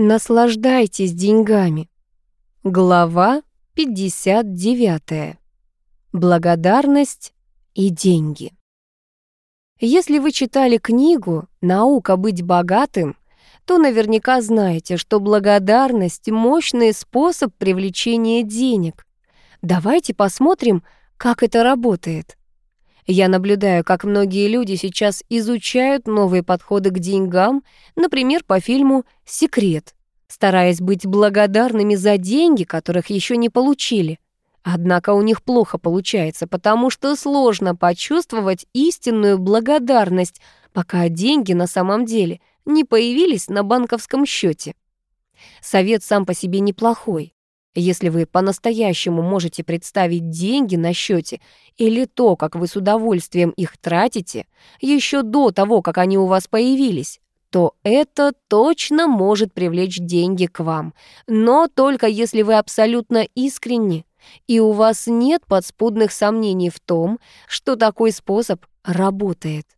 Наслаждайтесь деньгами. Глава 59. Благодарность и деньги. Если вы читали книгу «Наука быть богатым», то наверняка знаете, что благодарность — мощный способ привлечения денег. Давайте посмотрим, как это работает. Я наблюдаю, как многие люди сейчас изучают новые подходы к деньгам, например, по фильму «Секрет», стараясь быть благодарными за деньги, которых еще не получили. Однако у них плохо получается, потому что сложно почувствовать истинную благодарность, пока деньги на самом деле не появились на банковском счете. Совет сам по себе неплохой. Если вы по-настоящему можете представить деньги на счете или то, как вы с удовольствием их тратите, еще до того, как они у вас появились, то это точно может привлечь деньги к вам. Но только если вы абсолютно искренни, и у вас нет подспудных сомнений в том, что такой способ работает.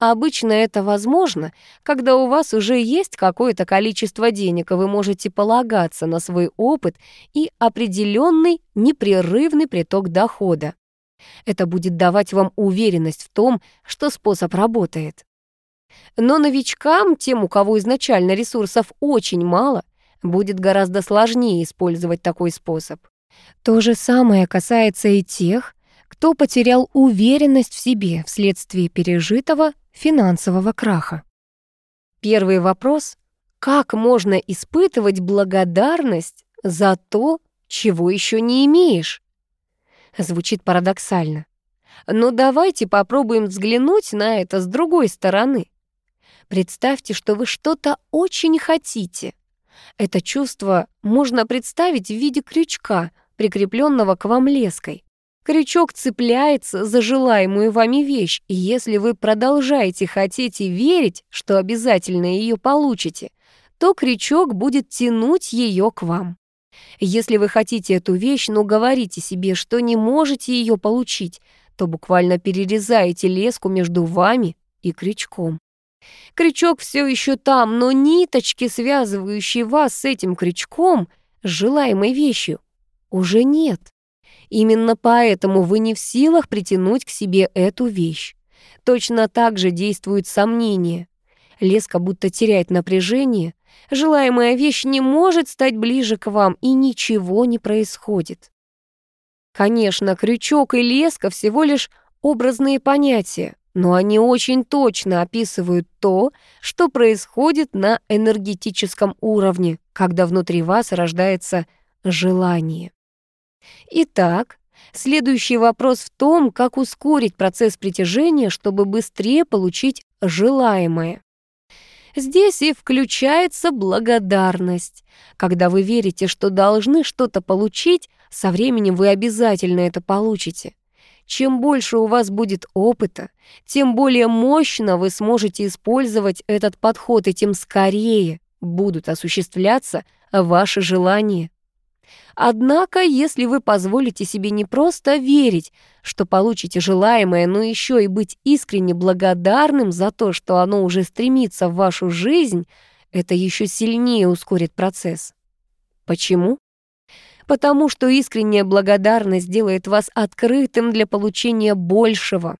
Обычно это возможно, когда у вас уже есть какое-то количество денег, и вы можете полагаться на свой опыт и определенный непрерывный приток дохода. Это будет давать вам уверенность в том, что способ работает. Но новичкам, тем, у кого изначально ресурсов очень мало, будет гораздо сложнее использовать такой способ. То же самое касается и тех, кто потерял уверенность в себе вследствие пережитого финансового краха. Первый вопрос — как можно испытывать благодарность за то, чего еще не имеешь? Звучит парадоксально. Но давайте попробуем взглянуть на это с другой стороны. Представьте, что вы что-то очень хотите. Это чувство можно представить в виде крючка, прикрепленного к вам леской. Крючок цепляется за желаемую вами вещь, и если вы продолжаете хотеть и верить, что обязательно ее получите, то крючок будет тянуть ее к вам. Если вы хотите эту вещь, но говорите себе, что не можете ее получить, то буквально перерезаете леску между вами и крючком. Крючок все еще там, но ниточки, связывающие вас с этим крючком, с желаемой вещью, уже нет. Именно поэтому вы не в силах притянуть к себе эту вещь. Точно так же действуют сомнения. Леска будто теряет напряжение. Желаемая вещь не может стать ближе к вам, и ничего не происходит. Конечно, крючок и леска всего лишь образные понятия, но они очень точно описывают то, что происходит на энергетическом уровне, когда внутри вас рождается желание. Итак, следующий вопрос в том, как ускорить процесс притяжения, чтобы быстрее получить желаемое. Здесь и включается благодарность. Когда вы верите, что должны что-то получить, со временем вы обязательно это получите. Чем больше у вас будет опыта, тем более мощно вы сможете использовать этот подход, и тем скорее будут осуществляться ваши желания. Однако, если вы позволите себе не просто верить, что получите желаемое, но еще и быть искренне благодарным за то, что оно уже стремится в вашу жизнь, это еще сильнее ускорит процесс. Почему? Потому что искренняя благодарность делает вас открытым для получения большего.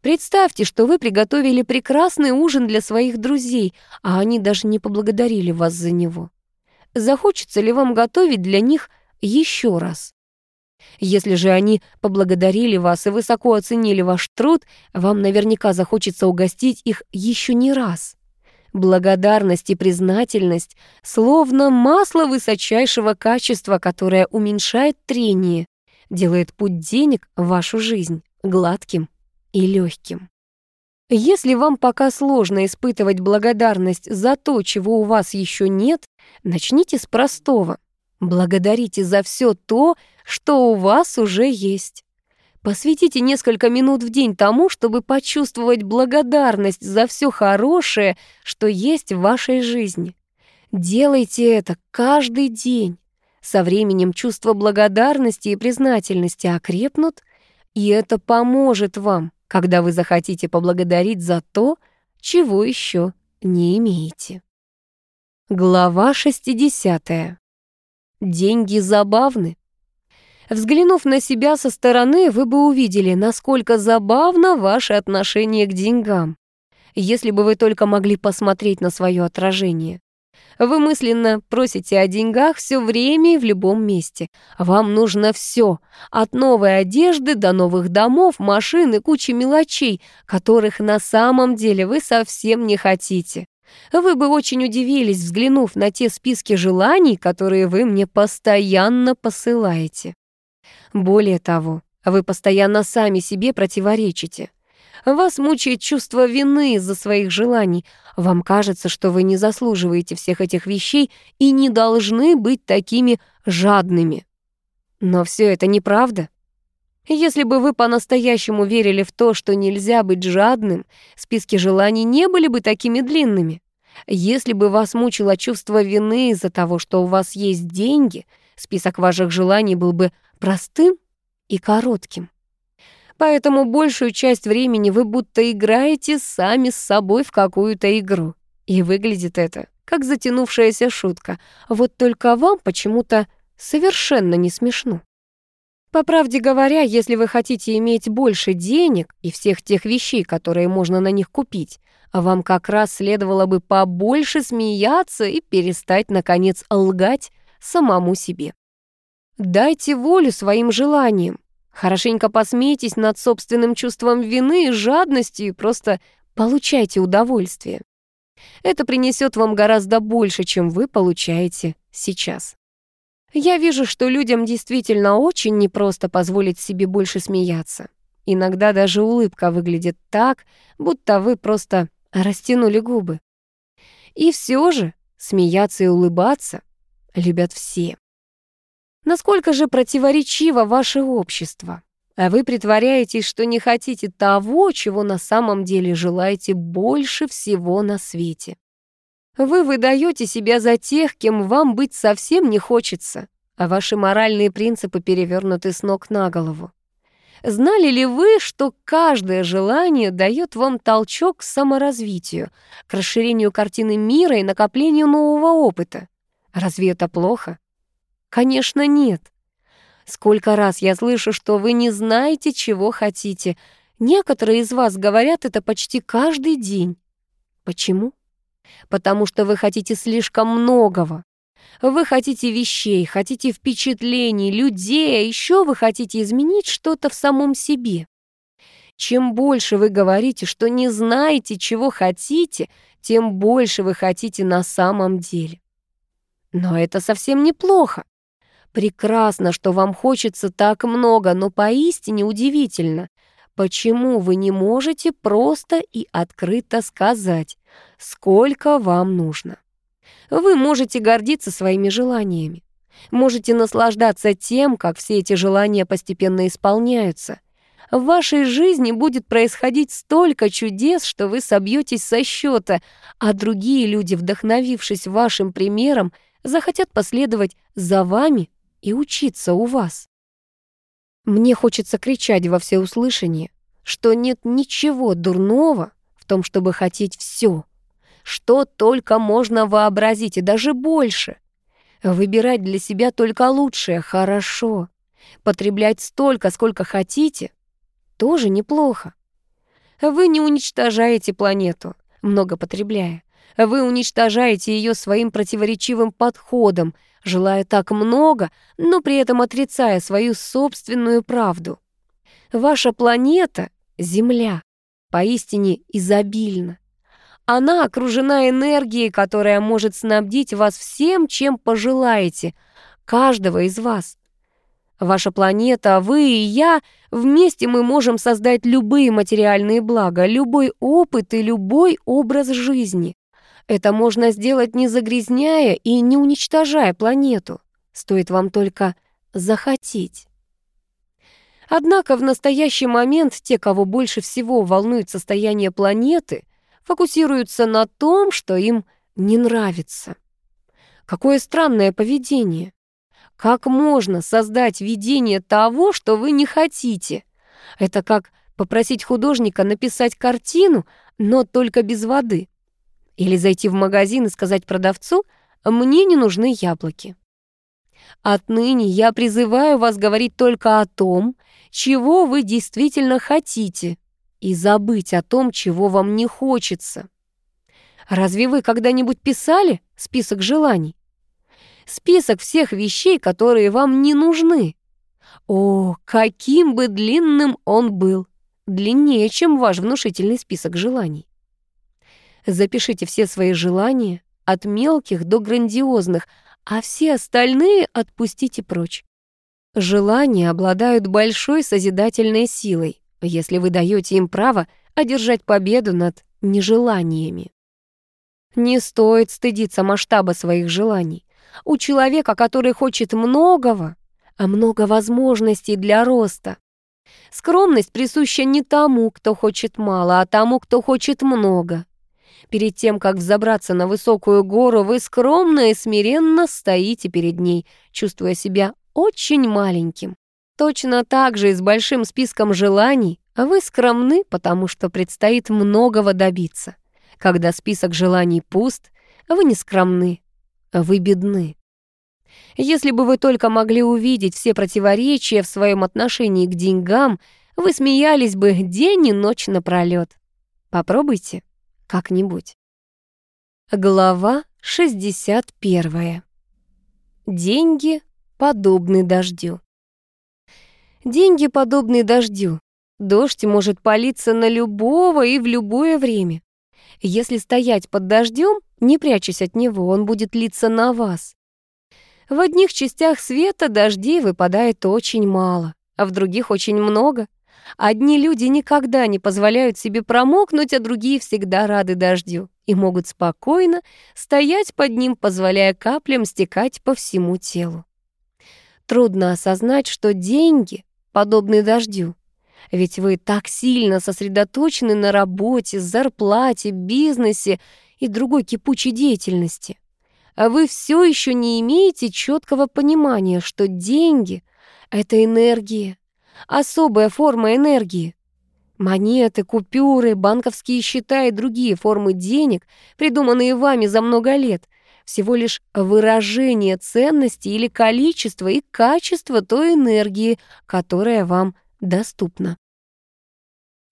Представьте, что вы приготовили прекрасный ужин для своих друзей, а они даже не поблагодарили вас за него захочется ли вам готовить для них еще раз. Если же они поблагодарили вас и высоко оценили ваш труд, вам наверняка захочется угостить их еще не раз. Благодарность и признательность словно масло высочайшего качества, которое уменьшает трение, делает путь денег в вашу жизнь гладким и легким. Если вам пока сложно испытывать благодарность за то, чего у вас еще нет, начните с простого. Благодарите за все то, что у вас уже есть. Посвятите несколько минут в день тому, чтобы почувствовать благодарность за все хорошее, что есть в вашей жизни. Делайте это каждый день. Со временем чувство благодарности и признательности окрепнут, и это поможет вам когда вы захотите поблагодарить за то, чего еще не имеете. Глава 60. Деньги забавны. Взглянув на себя со стороны, вы бы увидели, насколько забавно ваше отношение к деньгам. Если бы вы только могли посмотреть на свое отражение. Вы мысленно просите о деньгах все время и в любом месте. Вам нужно все, от новой одежды до новых домов, машин и кучи мелочей, которых на самом деле вы совсем не хотите. Вы бы очень удивились, взглянув на те списки желаний, которые вы мне постоянно посылаете. Более того, вы постоянно сами себе противоречите. Вас мучает чувство вины из-за своих желаний. Вам кажется, что вы не заслуживаете всех этих вещей и не должны быть такими жадными. Но все это неправда. Если бы вы по-настоящему верили в то, что нельзя быть жадным, списки желаний не были бы такими длинными. Если бы вас мучило чувство вины из-за того, что у вас есть деньги, список ваших желаний был бы простым и коротким. Поэтому большую часть времени вы будто играете сами с собой в какую-то игру. И выглядит это как затянувшаяся шутка. Вот только вам почему-то совершенно не смешно. По правде говоря, если вы хотите иметь больше денег и всех тех вещей, которые можно на них купить, вам как раз следовало бы побольше смеяться и перестать, наконец, лгать самому себе. Дайте волю своим желаниям. Хорошенько посмейтесь над собственным чувством вины и жадности и просто получайте удовольствие. Это принесет вам гораздо больше, чем вы получаете сейчас. Я вижу, что людям действительно очень непросто позволить себе больше смеяться. Иногда даже улыбка выглядит так, будто вы просто растянули губы. И все же смеяться и улыбаться любят все. Насколько же противоречиво ваше общество? А вы притворяетесь, что не хотите того, чего на самом деле желаете больше всего на свете. Вы выдаете себя за тех, кем вам быть совсем не хочется, а ваши моральные принципы перевернуты с ног на голову. Знали ли вы, что каждое желание дает вам толчок к саморазвитию, к расширению картины мира и накоплению нового опыта? Разве это плохо? Конечно, нет. Сколько раз я слышу, что вы не знаете, чего хотите. Некоторые из вас говорят это почти каждый день. Почему? потому что вы хотите слишком многого. Вы хотите вещей, хотите впечатлений, людей, а еще вы хотите изменить что-то в самом себе. Чем больше вы говорите, что не знаете, чего хотите, тем больше вы хотите на самом деле. Но это совсем неплохо. Прекрасно, что вам хочется так много, но поистине удивительно, почему вы не можете просто и открыто сказать сколько вам нужно. Вы можете гордиться своими желаниями. Можете наслаждаться тем, как все эти желания постепенно исполняются. В вашей жизни будет происходить столько чудес, что вы собьетесь со счета, а другие люди, вдохновившись вашим примером, захотят последовать за вами и учиться у вас. Мне хочется кричать во всеуслышание, что нет ничего дурного в том, чтобы хотеть все, что только можно вообразить, и даже больше. Выбирать для себя только лучшее — хорошо. Потреблять столько, сколько хотите — тоже неплохо. Вы не уничтожаете планету, много потребляя. Вы уничтожаете ее своим противоречивым подходом, желая так много, но при этом отрицая свою собственную правду. Ваша планета — Земля, поистине изобильна. Она окружена энергией, которая может снабдить вас всем, чем пожелаете, каждого из вас. Ваша планета, вы и я, вместе мы можем создать любые материальные блага, любой опыт и любой образ жизни. Это можно сделать не загрязняя и не уничтожая планету. Стоит вам только захотеть. Однако в настоящий момент те, кого больше всего волнует состояние планеты, фокусируются на том, что им не нравится. Какое странное поведение. Как можно создать видение того, что вы не хотите? Это как попросить художника написать картину, но только без воды. Или зайти в магазин и сказать продавцу, мне не нужны яблоки. Отныне я призываю вас говорить только о том, чего вы действительно хотите, и забыть о том, чего вам не хочется. Разве вы когда-нибудь писали список желаний? Список всех вещей, которые вам не нужны. О, каким бы длинным он был! Длиннее, чем ваш внушительный список желаний. Запишите все свои желания, от мелких до грандиозных, а все остальные отпустите прочь. Желания обладают большой созидательной силой, если вы даете им право одержать победу над нежеланиями. Не стоит стыдиться масштаба своих желаний. У человека, который хочет многого, а много возможностей для роста. Скромность присуща не тому, кто хочет мало, а тому, кто хочет много. Перед тем, как взобраться на высокую гору, вы скромно и смиренно стоите перед ней, чувствуя себя очень маленьким. Точно так же и с большим списком желаний вы скромны, потому что предстоит многого добиться. Когда список желаний пуст, вы не скромны, вы бедны. Если бы вы только могли увидеть все противоречия в своем отношении к деньгам, вы смеялись бы день и ночь напролёт. Попробуйте как-нибудь. Глава 61. Деньги подобны дождю. Деньги подобны дождю. Дождь может палиться на любого и в любое время. Если стоять под дождем, не прячась от него, он будет литься на вас. В одних частях света дождей выпадает очень мало, а в других очень много — Одни люди никогда не позволяют себе промокнуть, а другие всегда рады дождю и могут спокойно стоять под ним, позволяя каплям стекать по всему телу. Трудно осознать, что деньги подобны дождю, ведь вы так сильно сосредоточены на работе, зарплате, бизнесе и другой кипучей деятельности. А вы все еще не имеете четкого понимания, что деньги — это энергия, особая форма энергии. Монеты, купюры, банковские счета и другие формы денег, придуманные вами за много лет, всего лишь выражение ценности или количества и качества той энергии, которая вам доступна.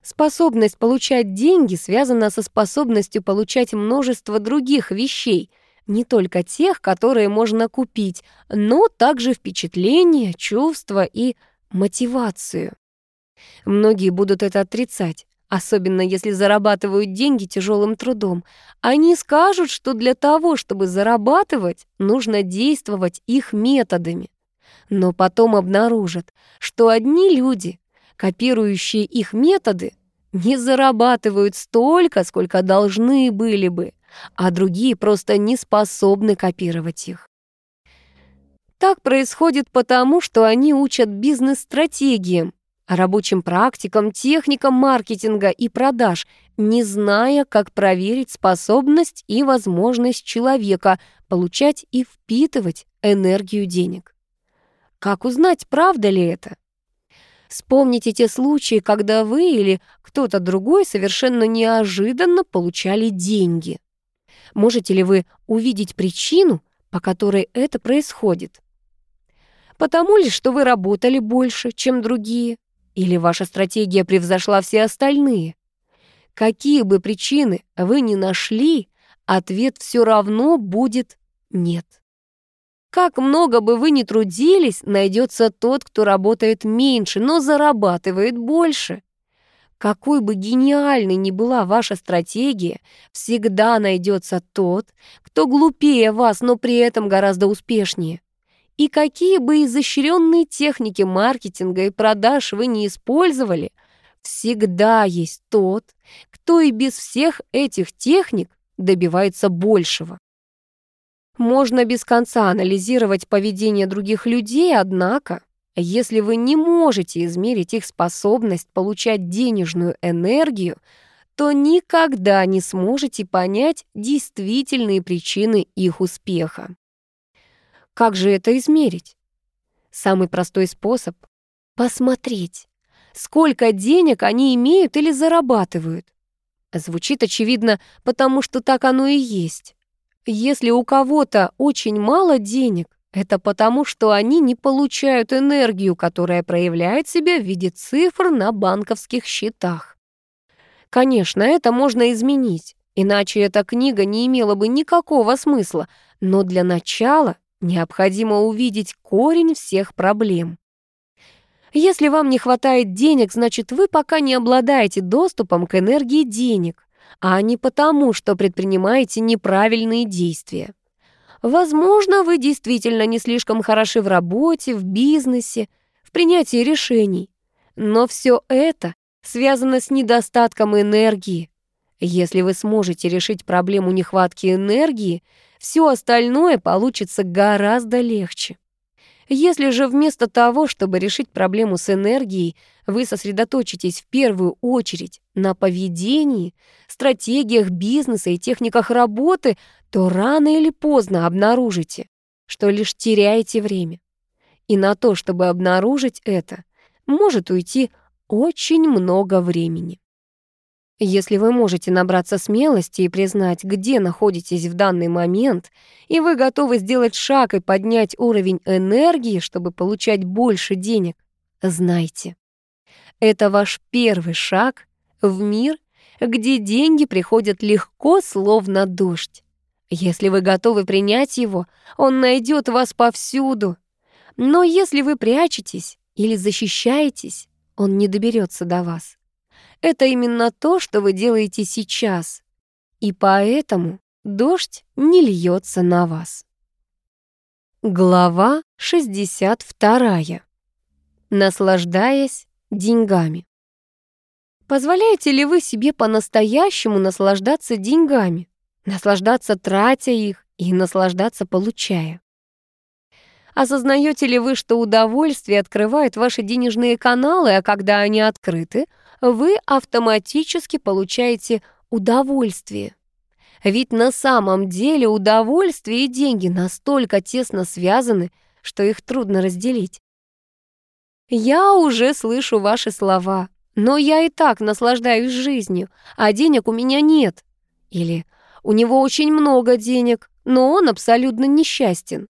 Способность получать деньги связана со способностью получать множество других вещей, не только тех, которые можно купить, но также впечатления, чувства и мотивацию. Многие будут это отрицать, особенно если зарабатывают деньги тяжелым трудом. Они скажут, что для того, чтобы зарабатывать, нужно действовать их методами. Но потом обнаружат, что одни люди, копирующие их методы, не зарабатывают столько, сколько должны были бы, а другие просто не способны копировать их. Так происходит потому, что они учат бизнес-стратегиям, рабочим практикам, техникам маркетинга и продаж, не зная, как проверить способность и возможность человека получать и впитывать энергию денег. Как узнать, правда ли это? Вспомните те случаи, когда вы или кто-то другой совершенно неожиданно получали деньги. Можете ли вы увидеть причину, по которой это происходит? Потому ли, что вы работали больше, чем другие? Или ваша стратегия превзошла все остальные? Какие бы причины вы ни нашли, ответ все равно будет «нет». Как много бы вы ни трудились, найдется тот, кто работает меньше, но зарабатывает больше. Какой бы гениальной ни была ваша стратегия, всегда найдется тот, кто глупее вас, но при этом гораздо успешнее. И какие бы изощренные техники маркетинга и продаж вы не использовали, всегда есть тот, кто и без всех этих техник добивается большего. Можно без конца анализировать поведение других людей, однако, если вы не можете измерить их способность получать денежную энергию, то никогда не сможете понять действительные причины их успеха. Как же это измерить? Самый простой способ — посмотреть, сколько денег они имеют или зарабатывают. Звучит очевидно, потому что так оно и есть. Если у кого-то очень мало денег, это потому, что они не получают энергию, которая проявляет себя в виде цифр на банковских счетах. Конечно, это можно изменить, иначе эта книга не имела бы никакого смысла, но для начала необходимо увидеть корень всех проблем. Если вам не хватает денег, значит, вы пока не обладаете доступом к энергии денег, а не потому, что предпринимаете неправильные действия. Возможно, вы действительно не слишком хороши в работе, в бизнесе, в принятии решений. Но все это связано с недостатком энергии. Если вы сможете решить проблему нехватки энергии, все остальное получится гораздо легче. Если же вместо того, чтобы решить проблему с энергией, вы сосредоточитесь в первую очередь на поведении, стратегиях бизнеса и техниках работы, то рано или поздно обнаружите, что лишь теряете время. И на то, чтобы обнаружить это, может уйти очень много времени. Если вы можете набраться смелости и признать, где находитесь в данный момент, и вы готовы сделать шаг и поднять уровень энергии, чтобы получать больше денег, знайте. Это ваш первый шаг в мир, где деньги приходят легко, словно дождь. Если вы готовы принять его, он найдет вас повсюду. Но если вы прячетесь или защищаетесь, он не доберется до вас. Это именно то, что вы делаете сейчас. И поэтому дождь не льется на вас. Глава 62. Наслаждаясь деньгами. Позволяете ли вы себе по-настоящему наслаждаться деньгами? Наслаждаться, тратя их, и наслаждаться, получая? Осознаете ли вы, что удовольствие открывает ваши денежные каналы, а когда они открыты, вы автоматически получаете удовольствие? Ведь на самом деле удовольствие и деньги настолько тесно связаны, что их трудно разделить. Я уже слышу ваши слова, но я и так наслаждаюсь жизнью, а денег у меня нет. Или у него очень много денег, но он абсолютно несчастен.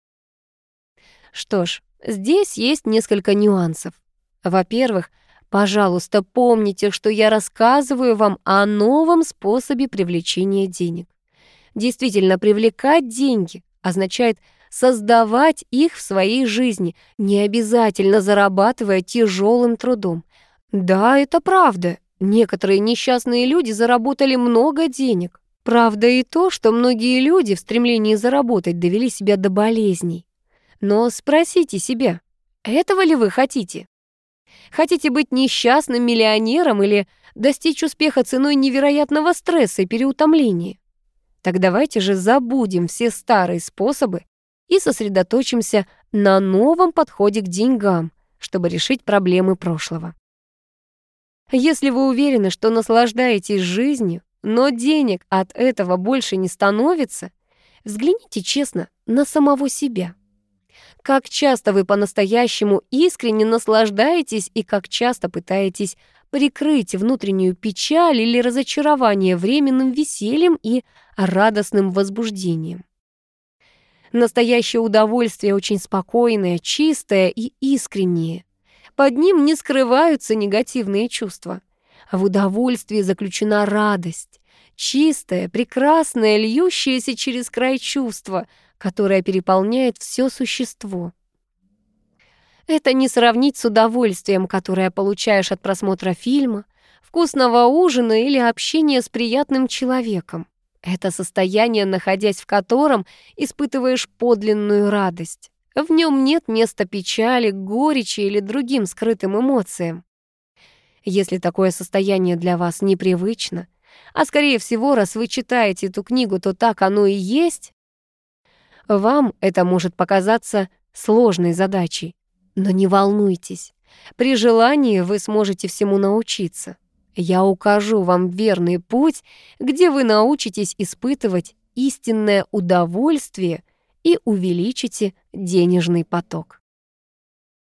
Что ж, здесь есть несколько нюансов. Во-первых, пожалуйста, помните, что я рассказываю вам о новом способе привлечения денег. Действительно, привлекать деньги означает создавать их в своей жизни, не обязательно зарабатывая тяжелым трудом. Да, это правда. Некоторые несчастные люди заработали много денег. Правда и то, что многие люди в стремлении заработать довели себя до болезней. Но спросите себя, этого ли вы хотите? Хотите быть несчастным миллионером или достичь успеха ценой невероятного стресса и переутомления? Так давайте же забудем все старые способы и сосредоточимся на новом подходе к деньгам, чтобы решить проблемы прошлого. Если вы уверены, что наслаждаетесь жизнью, но денег от этого больше не становится, взгляните честно на самого себя. Как часто вы по-настоящему искренне наслаждаетесь и как часто пытаетесь прикрыть внутреннюю печаль или разочарование временным весельем и радостным возбуждением. Настоящее удовольствие очень спокойное, чистое и искреннее. Под ним не скрываются негативные чувства. В удовольствии заключена радость, чистое, прекрасное, льющееся через край чувство, которая переполняет все существо. Это не сравнить с удовольствием, которое получаешь от просмотра фильма, вкусного ужина или общения с приятным человеком. Это состояние, находясь в котором, испытываешь подлинную радость. В нем нет места печали, горечи или другим скрытым эмоциям. Если такое состояние для вас непривычно, а скорее всего, раз вы читаете эту книгу, то так оно и есть, вам это может показаться сложной задачей, но не волнуйтесь. При желании вы сможете всему научиться. Я укажу вам верный путь, где вы научитесь испытывать истинное удовольствие и увеличите денежный поток.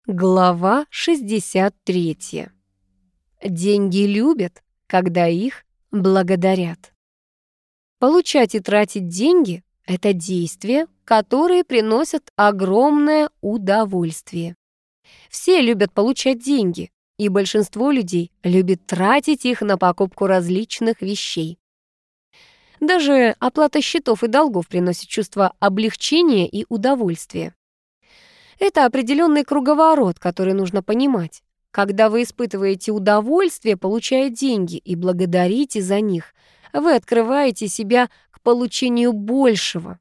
Глава 63. Деньги любят, когда их благодарят. Получать и тратить деньги Это действия, которые приносят огромное удовольствие. Все любят получать деньги, и большинство людей любит тратить их на покупку различных вещей. Даже оплата счетов и долгов приносит чувство облегчения и удовольствия. Это определенный круговорот, который нужно понимать. Когда вы испытываете удовольствие, получая деньги и благодарите за них, вы открываете себя получению большего.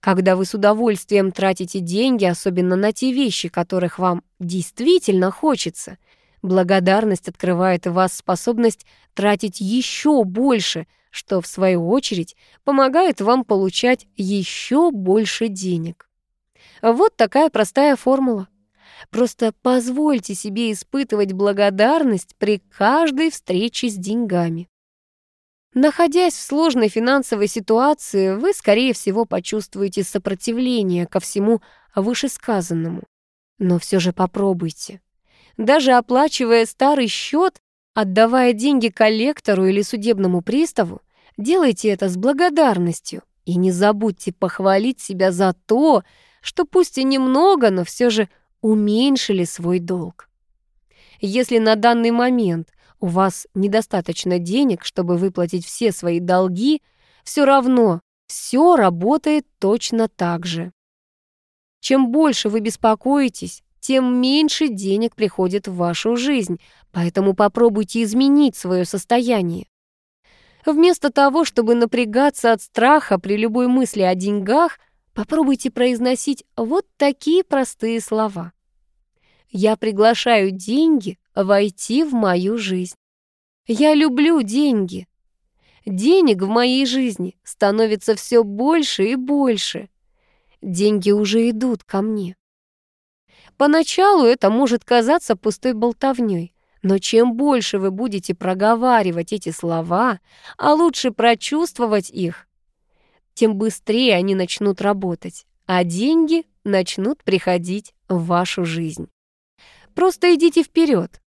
Когда вы с удовольствием тратите деньги, особенно на те вещи, которых вам действительно хочется, благодарность открывает в вас способность тратить еще больше, что, в свою очередь, помогает вам получать еще больше денег. Вот такая простая формула. Просто позвольте себе испытывать благодарность при каждой встрече с деньгами. Находясь в сложной финансовой ситуации, вы, скорее всего, почувствуете сопротивление ко всему вышесказанному. Но все же попробуйте. Даже оплачивая старый счет, отдавая деньги коллектору или судебному приставу, делайте это с благодарностью. И не забудьте похвалить себя за то, что пусть и немного, но все же уменьшили свой долг. Если на данный момент у вас недостаточно денег, чтобы выплатить все свои долги, все равно все работает точно так же. Чем больше вы беспокоитесь, тем меньше денег приходит в вашу жизнь, поэтому попробуйте изменить свое состояние. Вместо того, чтобы напрягаться от страха при любой мысли о деньгах, попробуйте произносить вот такие простые слова. Я приглашаю деньги войти в мою жизнь. Я люблю деньги. Денег в моей жизни становится все больше и больше. Деньги уже идут ко мне. Поначалу это может казаться пустой болтовней, но чем больше вы будете проговаривать эти слова, а лучше прочувствовать их, тем быстрее они начнут работать, а деньги начнут приходить в вашу жизнь. Просто идите вперед.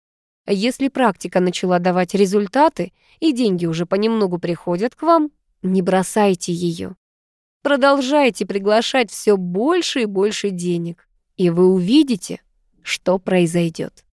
Если практика начала давать результаты, и деньги уже понемногу приходят к вам, не бросайте ее. Продолжайте приглашать все больше и больше денег, и вы увидите, что произойдет.